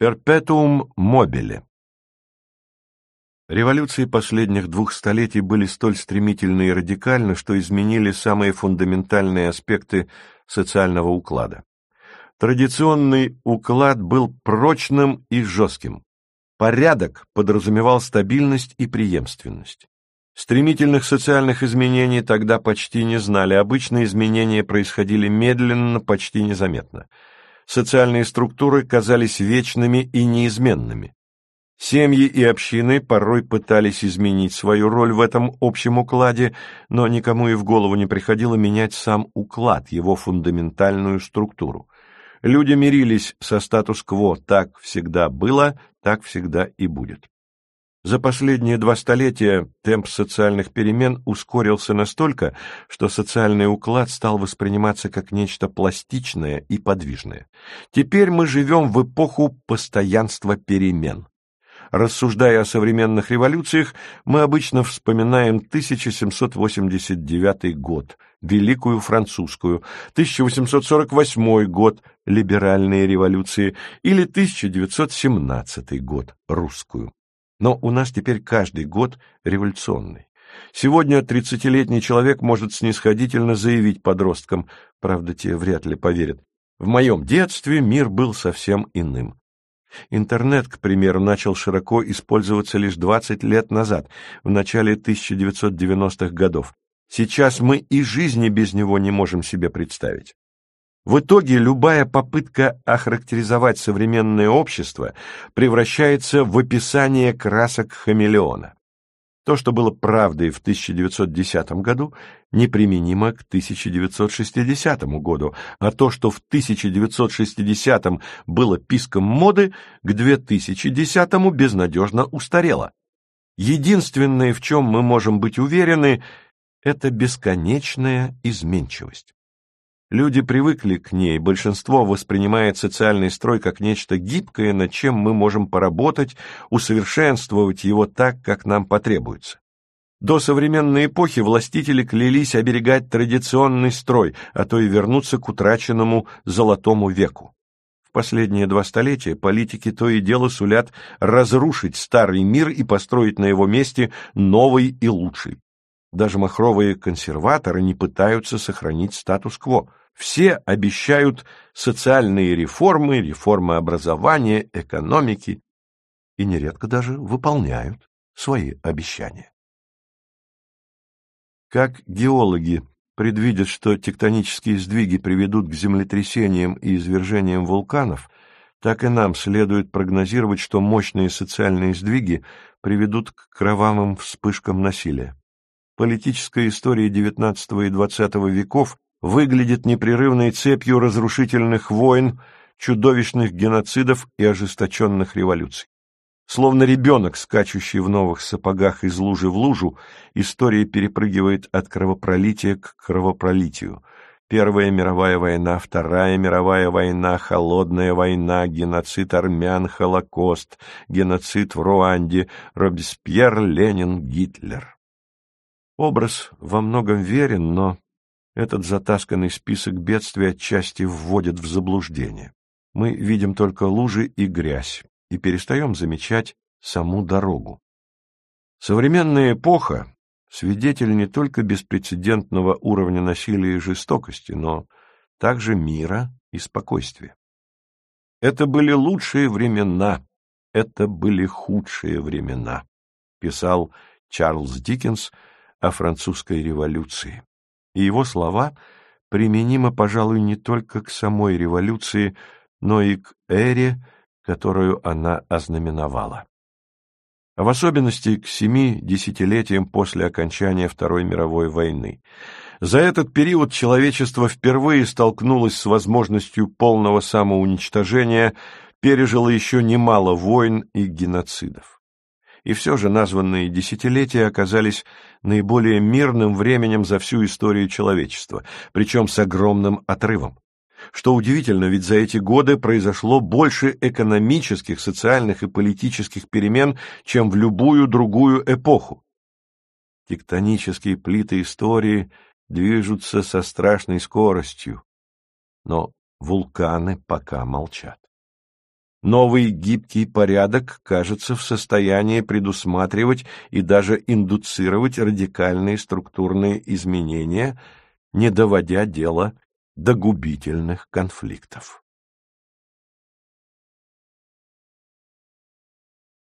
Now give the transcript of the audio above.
Перпетуум мобиле Революции последних двух столетий были столь стремительны и радикальны, что изменили самые фундаментальные аспекты социального уклада. Традиционный уклад был прочным и жестким. Порядок подразумевал стабильность и преемственность. Стремительных социальных изменений тогда почти не знали, обычно изменения происходили медленно, почти незаметно социальные структуры казались вечными и неизменными. Семьи и общины порой пытались изменить свою роль в этом общем укладе, но никому и в голову не приходило менять сам уклад, его фундаментальную структуру. Люди мирились со статус-кво, так всегда было, так всегда и будет. За последние два столетия темп социальных перемен ускорился настолько, что социальный уклад стал восприниматься как нечто пластичное и подвижное. Теперь мы живем в эпоху постоянства перемен. Рассуждая о современных революциях, мы обычно вспоминаем 1789 год, Великую Французскую, 1848 год, либеральные революции, или 1917 год, русскую. Но у нас теперь каждый год революционный. Сегодня тридцатилетний человек может снисходительно заявить подросткам, правда, те вряд ли поверят, в моем детстве мир был совсем иным. Интернет, к примеру, начал широко использоваться лишь 20 лет назад, в начале 1990-х годов. Сейчас мы и жизни без него не можем себе представить. В итоге любая попытка охарактеризовать современное общество превращается в описание красок хамелеона. То, что было правдой в 1910 году, неприменимо к 1960 году, а то, что в 1960 было писком моды, к 2010 безнадежно устарело. Единственное, в чем мы можем быть уверены, это бесконечная изменчивость. Люди привыкли к ней, большинство воспринимает социальный строй как нечто гибкое, над чем мы можем поработать, усовершенствовать его так, как нам потребуется. До современной эпохи властители клялись оберегать традиционный строй, а то и вернуться к утраченному золотому веку. В последние два столетия политики то и дело сулят разрушить старый мир и построить на его месте новый и лучший. Даже махровые консерваторы не пытаются сохранить статус-кво. Все обещают социальные реформы, реформы образования, экономики и нередко даже выполняют свои обещания. Как геологи предвидят, что тектонические сдвиги приведут к землетрясениям и извержениям вулканов, так и нам следует прогнозировать, что мощные социальные сдвиги приведут к кровавым вспышкам насилия. Политическая история XIX и XX веков выглядит непрерывной цепью разрушительных войн, чудовищных геноцидов и ожесточенных революций. Словно ребенок, скачущий в новых сапогах из лужи в лужу, история перепрыгивает от кровопролития к кровопролитию. Первая мировая война, Вторая мировая война, Холодная война, геноцид армян, Холокост, геноцид в Руанде, Робеспьер, Ленин, Гитлер. Образ во многом верен, но этот затасканный список бедствий отчасти вводит в заблуждение. Мы видим только лужи и грязь и перестаем замечать саму дорогу. Современная эпоха — свидетель не только беспрецедентного уровня насилия и жестокости, но также мира и спокойствия. Это были лучшие времена, это были худшие времена, писал Чарльз Диккенс о французской революции и его слова применимы, пожалуй, не только к самой революции, но и к эре, которую она ознаменовала. В особенности к семи десятилетиям после окончания Второй мировой войны. За этот период человечество впервые столкнулось с возможностью полного самоуничтожения, пережило еще немало войн и геноцидов и все же названные десятилетия оказались наиболее мирным временем за всю историю человечества, причем с огромным отрывом. Что удивительно, ведь за эти годы произошло больше экономических, социальных и политических перемен, чем в любую другую эпоху. Тектонические плиты истории движутся со страшной скоростью, но вулканы пока молчат. Новый гибкий порядок кажется в состоянии предусматривать и даже индуцировать радикальные структурные изменения, не доводя дело до губительных конфликтов.